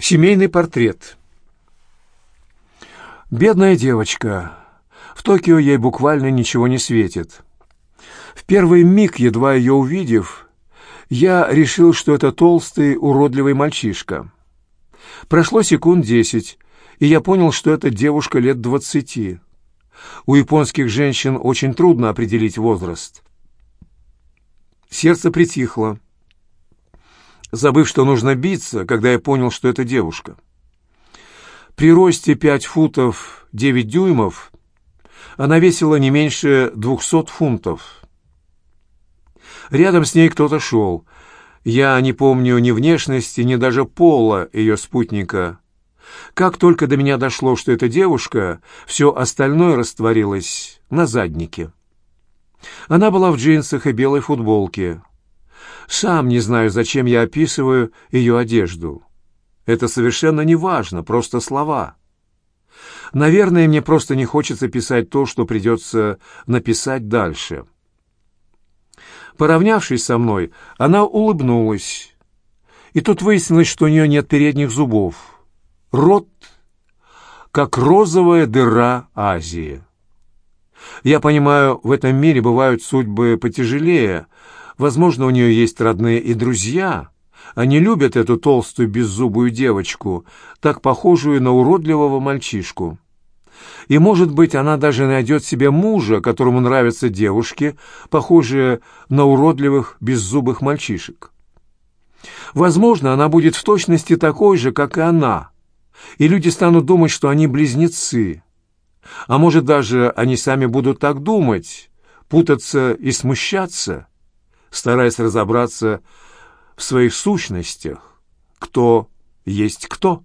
Семейный портрет. Бедная девочка. В Токио ей буквально ничего не светит. В первый миг, едва ее увидев, я решил, что это толстый, уродливый мальчишка. Прошло секунд десять, и я понял, что это девушка лет двадцати. У японских женщин очень трудно определить возраст. Сердце притихло забыв, что нужно биться, когда я понял, что это девушка. При росте пять футов девять дюймов она весила не меньше двухсот фунтов. Рядом с ней кто-то шел. Я не помню ни внешности, ни даже пола ее спутника. Как только до меня дошло, что это девушка, все остальное растворилось на заднике. Она была в джинсах и белой футболке. Сам не знаю, зачем я описываю ее одежду. Это совершенно не важно, просто слова. Наверное, мне просто не хочется писать то, что придется написать дальше. Поравнявшись со мной, она улыбнулась. И тут выяснилось, что у нее нет передних зубов. Рот, как розовая дыра Азии. Я понимаю, в этом мире бывают судьбы потяжелее — Возможно, у нее есть родные и друзья. Они любят эту толстую беззубую девочку, так похожую на уродливого мальчишку. И, может быть, она даже найдет себе мужа, которому нравятся девушки, похожие на уродливых беззубых мальчишек. Возможно, она будет в точности такой же, как и она, и люди станут думать, что они близнецы. А может, даже они сами будут так думать, путаться и смущаться – стараясь разобраться в своих сущностях, кто есть кто.